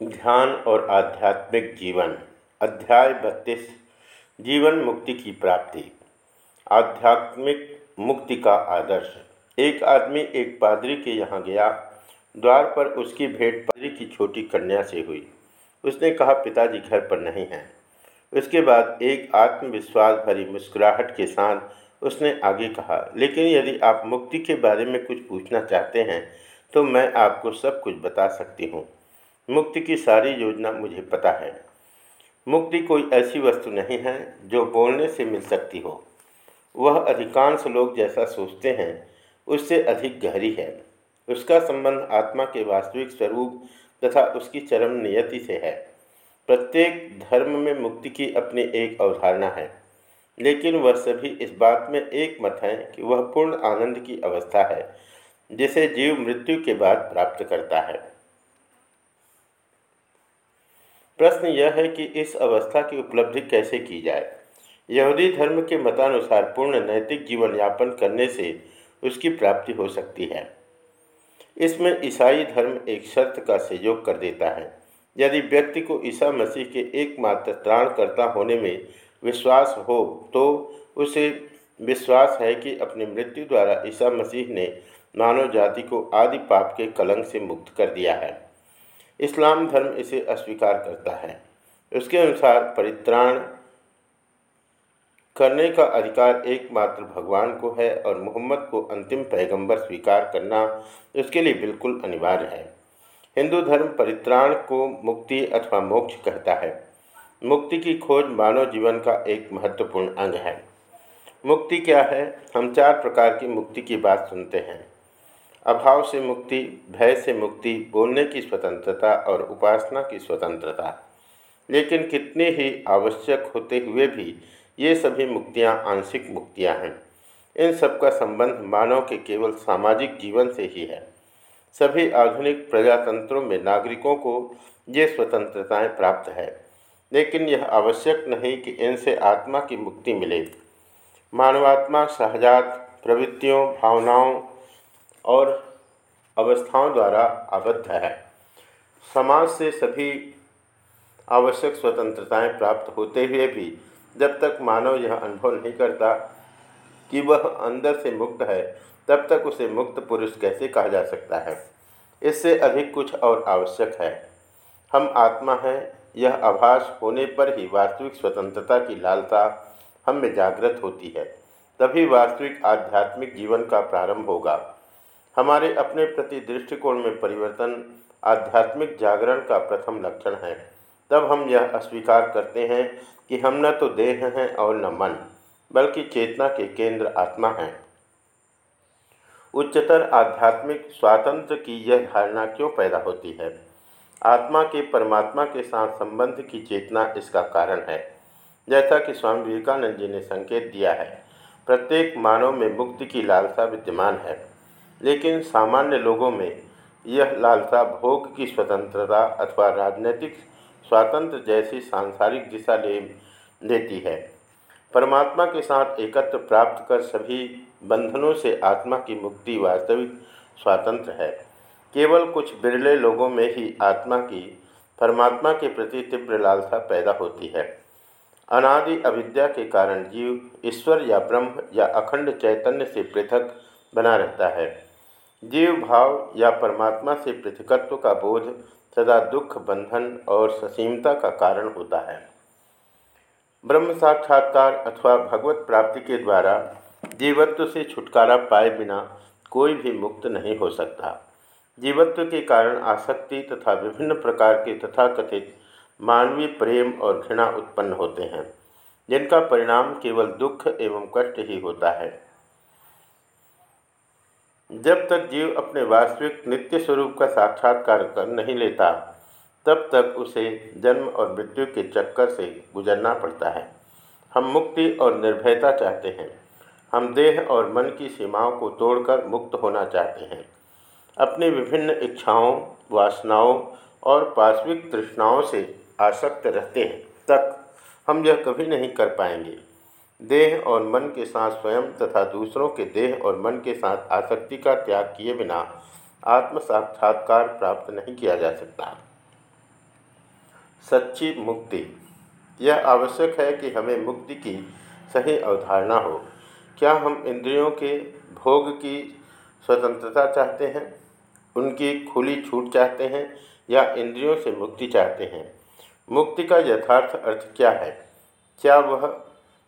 ध्यान और आध्यात्मिक जीवन, अध्याय बत्तीस, जीवन मुक्ति की प्राप्ति। आध्यात्मिक मुक्ति का आदर्श। एक आदमी एक पादरी के यहाँ गया, द्वार पर उसकी भेंट पादरी की छोटी कन्या से हुई। उसने कहा, पिताजी घर पर नहीं हैं। उसके बाद एक आत्मविश्वास भरी मुस्कुराहट के साथ उसने आगे कहा, लेकिन यदि आप मुक्ति के बारे में कुछ पूछना चाहते हैं तो मैं आपको सब कुछ बता सकती हूँ। मुक्ति की सारी योजना मुझे पता है। मुक्ति कोई ऐसी वस्तु नहीं है जो बोलने से मिल सकती हो। वह अधिकांश लोग जैसा सोचते हैं, उससे अधिक गहरी है। उसका संबंध आत्मा के वास्तविक स्वरूप तथा उसकी चरम नियति से है। प्रत्येक धर्म में मुक्ति की अपनी एक अवधारणा है। लेकिन वह सभी इस बात में एक मत हैं कि वह पूर्ण आनंद की अवस्था है, जिसे जीव मृत्यु के बाद प्राप्त करता है। प्रश्न यह है कि इस अवस्था की उपलब्धि कैसे की जाए? यहूदी धर्म के मतानुसार पूर्ण नैतिक जीवन यापन करने से उसकी प्राप्ति हो सकती है। इसमें ईसाई धर्म एक शर्त का सहयोग कर देता है। यदि व्यक्ति को ईसा मसीह के एकमात्र त्राणकर्ता होने में विश्वास हो तो उसे विश्वास है कि अपनी मृत्यु द्वारा ईसा मसीह ने मानव जाति को आदि पाप के कलंक से मुक्त कर दिया है। इस्लाम धर्म इसे अस्वीकार करता है। उसके अनुसार परित्राण करने का अधिकार एकमात्र भगवान को है और मोहम्मद को अंतिम पैगंबर स्वीकार करना उसके लिए बिल्कुल अनिवार्य है। हिंदू धर्म परित्राण को मुक्ति अथवा मोक्ष कहता है। मुक्ति की खोज मानव जीवन का एक महत्वपूर्ण अंग है। मुक्ति क्या है? हम चार प्रकार की मुक्ति की बात सुनते हैं। अभाव से मुक्ति, भय से मुक्ति, बोलने की स्वतंत्रता और उपासना की स्वतंत्रता। लेकिन कितनी ही आवश्यक होते हुए भी ये सभी मुक्तियाँ आंशिक मुक्तियाँ हैं। इन सब का संबंध मानव के केवल सामाजिक जीवन से ही है। सभी आधुनिक प्रजातंत्रों में नागरिकों को ये स्वतंत्रताएँ प्राप्त है। लेकिन यह आवश्यक नहीं कि इनसे आत्मा की मुक्ति मिले। मानवात्मा, सहजात, प्रवृत्तियों, भावनाओं और अवस्थाओं द्वारा आबद्ध है। समाज से सभी आवश्यक स्वतंत्रताएँ प्राप्त होते हुए भी जब तक मानव यह अनुभव नहीं करता कि वह अंदर से मुक्त है, तब तक उसे मुक्त पुरुष कैसे कहा जा सकता है? इससे अधिक कुछ और आवश्यक है। हम आत्मा हैं, यह आभास होने पर ही वास्तविक स्वतंत्रता की लालसा हम में जागृत होती है। तभी वास्तविक आध्यात्मिक जीवन का प्रारंभ होगा। हमारे अपने प्रति दृष्टिकोण में परिवर्तन, आध्यात्मिक जागरण का प्रथम लक्षण है। तब हम यह अस्वीकार करते हैं कि हम न तो देह हैं और न मन, बल्कि चेतना के केंद्र आत्मा हैं। उच्चतर आध्यात्मिक स्वातंत्र की यह धारणा क्यों पैदा होती है? आत्मा के परमात्मा के साथ संबंध की चेतना इसका कारण है। जैसा कि स्वामी विवेकानंद जी ने संकेत दिया है, प्रत्येक मानव में मुक्ति की लालसा विद्यमान है। लेकिन सामान्य लोगों में यह लालसा, भोग की स्वतंत्रता अथवा राजनीतिक स्वातंत्र जैसी सांसारिक दिशा ले, लेती है। परमात्मा के साथ एकत्र प्राप्त कर सभी बंधनों से आत्मा की मुक्ति वास्तविक स्वातंत्र है। केवल कुछ बिरले लोगों में ही आत्मा की, परमात्मा के प्रति तीव्र लालसा पैदा होती है। अनादि अविद्या के कारण जीव ईश्वर या ब्रह्म या अखंड चैतन्य से पृथक बना रहता है। जीव भाव या परमात्मा से पृथकत्व का बोध सदा दुख, बंधन और ससीमता का कारण होता है। ब्रह्म साक्षात्कार अथवा भगवत प्राप्ति के द्वारा जीवत्व से छुटकारा पाए बिना कोई भी मुक्त नहीं हो सकता। जीवत्व के कारण आसक्ति तथा विभिन्न प्रकार के तथाकथित मानवीय प्रेम और घृणा उत्पन्न होते हैं, जिनका परिणाम केवल दुख एवं कष्ट ही होता है। जब तक जीव अपने वास्तविक नित्य स्वरूप का साक्षात्कार कर नहीं लेता, तब तक उसे जन्म और मृत्यु के चक्कर से गुजरना पड़ता है। हम मुक्ति और निर्भयता चाहते हैं। हम देह और मन की सीमाओं को तोड़कर मुक्त होना चाहते हैं। अपनी विभिन्न इच्छाओं, वासनाओं और पाश्विक तृष्णाओं से आसक्त रहते हैं। तक हम यह कभी नहीं कर पाएँगे। देह और मन के साथ स्वयं तथा दूसरों के देह और मन के साथ आसक्ति का त्याग किए बिना आत्म साक्षात्कार प्राप्त नहीं किया जा सकता। सच्ची मुक्ति। यह आवश्यक है कि हमें मुक्ति की सही अवधारणा हो। क्या हम इंद्रियों के भोग की स्वतंत्रता चाहते हैं? उनकी खुली छूट चाहते हैं या इंद्रियों से मुक्ति चाहते हैं? मुक्ति का यथार्थ अर्थ क्या है? क्या वह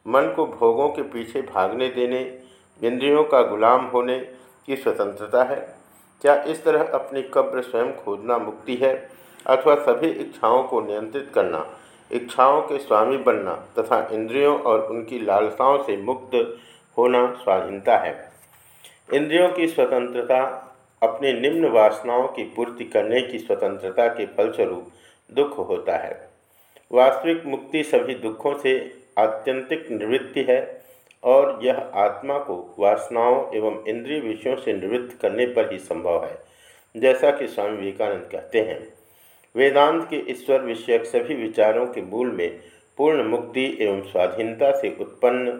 मन को भोगों के पीछे भागने देने, इंद्रियों का गुलाम होने की स्वतंत्रता है। क्या इस तरह अपनी कब्र स्वयं खोदना मुक्ति है, अथवा सभी इच्छाओं को नियंत्रित करना, इच्छाओं के स्वामी बनना, तथा इंद्रियों और उनकी लालसाओं से मुक्त होना स्वाधीनता है? इंद्रियों की स्वतंत्रता, अपनी निम्न वासनाओं की पूर्ति करने की स्वतंत्रता के फलस्वरूप दुख होता है। वास्तविक मुक्ति सभी दुखों से आत्यंतिक निवृत्ति है और यह आत्मा को वासनाओं एवं इंद्रिय विषयों से निवृत्त करने पर ही संभव है, जैसा कि स्वामी विवेकानंद कहते हैं। वेदांत के ईश्वर विषयक सभी विचारों के मूल में पूर्ण मुक्ति एवं स्वाधीनता से उत्पन्न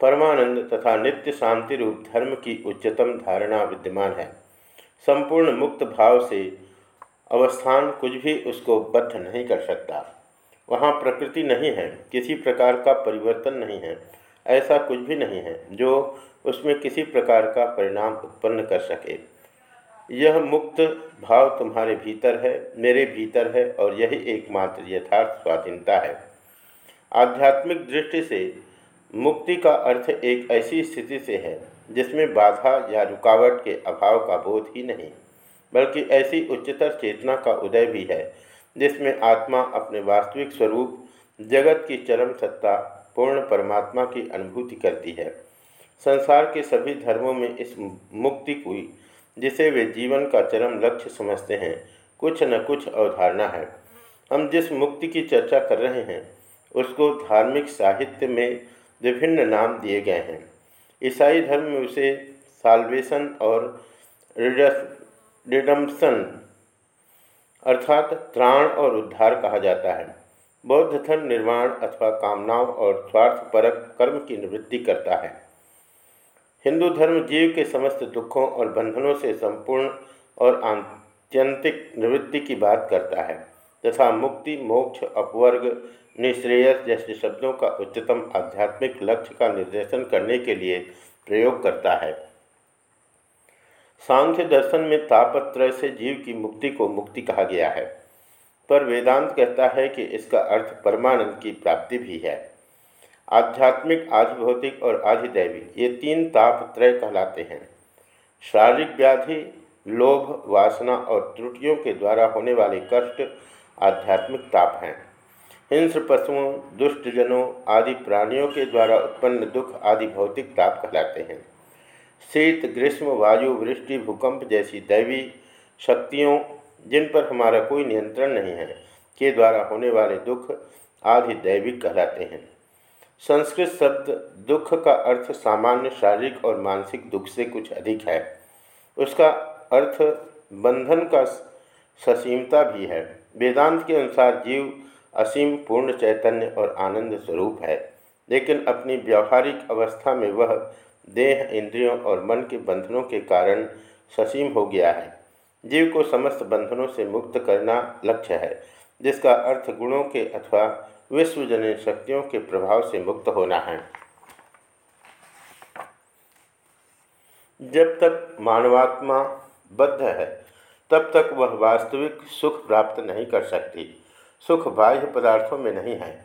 परमानंद तथा नित्य शांति रूप धर्म की उच्चतम धारणा विद्यमान है। संपूर्ण मुक्त भाव से अवस्थान कुछ भी उसको बद्ध नहीं कर सकता। वहाँ प्रकृति नहीं है, किसी प्रकार का परिवर्तन नहीं है, ऐसा कुछ भी नहीं है जो उसमें किसी प्रकार का परिणाम उत्पन्न कर सके। यह मुक्त भाव तुम्हारे भीतर है, मेरे भीतर है और यही एकमात्र यथार्थ स्वाधीनता है। आध्यात्मिक दृष्टि से मुक्ति का अर्थ एक ऐसी स्थिति से है, जिसमें बाधा या रुकावट के अभाव का बोध ही नहीं, बल्कि ऐसी उच्चतर चेतना का उदय भी है जिसमें आत्मा अपने वास्तविक स्वरूप, जगत की चरम सत्ता, पूर्ण परमात्मा की अनुभूति करती है। संसार के सभी धर्मों में इस मुक्ति को जिसे वे जीवन का चरम लक्ष्य समझते हैं, कुछ न कुछ अवधारणा है। हम जिस मुक्ति की चर्चा कर रहे हैं, उसको धार्मिक साहित्य में विभिन्न नाम दिए गए हैं। ईसाई धर्म में उसे साल्वेशन और रिडम्सन अर्थात त्राण और उद्धार कहा जाता है। बौद्ध धर्म निर्माण अथवा कामनाओं और स्वार्थपरक कर्म की निवृत्ति करता है। हिंदू धर्म जीव के समस्त दुखों और बंधनों से संपूर्ण और आत्यंतिक निवृत्ति की बात करता है, तथा मुक्ति, मोक्ष, अपवर्ग, निश्रेयस जैसे शब्दों का उच्चतम आध्यात्मिक लक्ष्य का निर्देशन करने के लिए प्रयोग करता है। सांख्य दर्शन में तापत्रय से जीव की मुक्ति को मुक्ति कहा गया है। पर वेदांत कहता है कि इसका अर्थ परमानंद की प्राप्ति भी है। आध्यात्मिक, आधिभौतिक और आधिदैविक ये तीन ताप त्रय कहलाते हैं। शारीरिक व्याधि, लोभ, वासना और त्रुटियों के द्वारा होने वाले कष्ट आध्यात्मिक ताप हैं। हिंस पशुओं, दुष्टजनों आदि प्राणियों के द्वारा उत्पन्न दुख आदि भौतिक ताप कहलाते हैं। शीत, ग्रीष्म, वायु, वृष्टि, भूकंप जैसी दैवी शक्तियों, जिन पर हमारा कोई नियंत्रण नहीं है, के द्वारा होने वाले दुख आदि दैविक कहलाते हैं। संस्कृत शब्द दुख का अर्थ सामान्य शारीरिक और मानसिक दुख से कुछ अधिक है। उसका अर्थ बंधन का ससीमता भी है। वेदांत के अनुसार जीव असीम, पूर्ण चैतन्य और आनंद स्वरूप है, लेकिन अपनी व्यवहारिक अवस्था में वह देह, इंद्रियों और मन के बंधनों के कारण ससीम हो गया है। जीव को समस्त बंधनों से मुक्त करना लक्ष्य है, जिसका अर्थ गुणों के अथवा विश्वजनीय शक्तियों के प्रभाव से मुक्त होना है। जब तक मानवात्मा बद्ध है, तब तक वह वास्तविक सुख प्राप्त नहीं कर सकती। सुख बाह्य पदार्थों में नहीं है।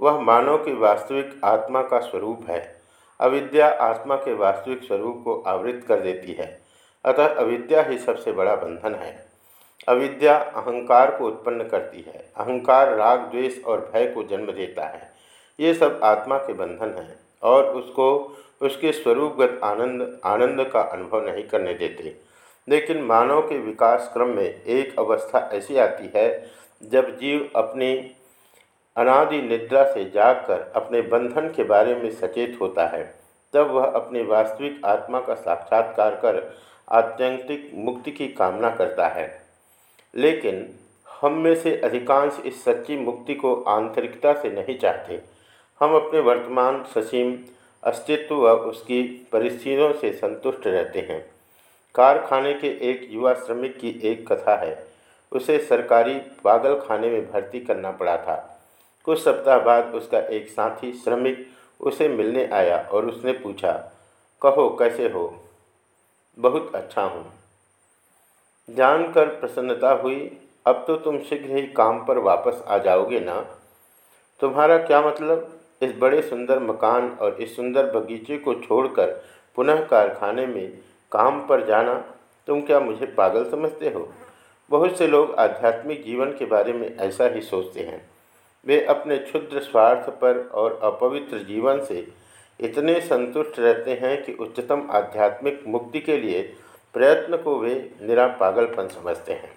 वह मानव की वास्तविक आत्मा का स्वरूप है। अविद्या आत्मा के वास्तविक स्वरूप को आवृत कर देती है। अतः अविद्या ही सबसे बड़ा बंधन है। अविद्या अहंकार को उत्पन्न करती है। अहंकार राग, द्वेष और भय को जन्म देता है। ये सब आत्मा के बंधन हैं और उसको, उसके स्वरूपगत आनंद आनंद का अनुभव नहीं करने देते। लेकिन मानव के विकास क्रम में एक अवस्था ऐसी आती है, जब जीव अपनी अनादि निद्रा से जागकर अपने बंधन के बारे में सचेत होता है। तब वह अपनी वास्तविक आत्मा का साक्षात्कार कर आत्यंतिक मुक्ति की कामना करता है। लेकिन हम में से अधिकांश इस सच्ची मुक्ति को आंतरिकता से नहीं चाहते। हम अपने वर्तमान ससीम अस्तित्व व उसकी परिस्थितियों से संतुष्ट रहते हैं। कारखाने के एक युवा श्रमिक की एक कथा है। उसे सरकारी पागल खाने में भर्ती करना पड़ा था। कुछ सप्ताह बाद उसका एक साथी श्रमिक उसे मिलने आया और उसने पूछा, कहो, कैसे हो? बहुत अच्छा हूँ। जानकर प्रसन्नता हुई, अब तो तुम शीघ्र ही काम पर वापस आ जाओगे ना? तुम्हारा क्या मतलब? इस बड़े सुंदर मकान और इस सुंदर बगीचे को छोड़कर पुनः कारखाने में काम पर जाना तुम क्या मुझे पागल समझते हो? बहुत से लोग आध्यात्मिक जीवन के बारे में ऐसा ही सोचते हैं। वे अपने क्षुद्र स्वार्थ पर और अपवित्र जीवन से इतने संतुष्ट रहते हैं कि उच्चतम आध्यात्मिक मुक्ति के लिए प्रयत्न को वे निरा पागलपन समझते हैं।